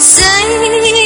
say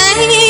away.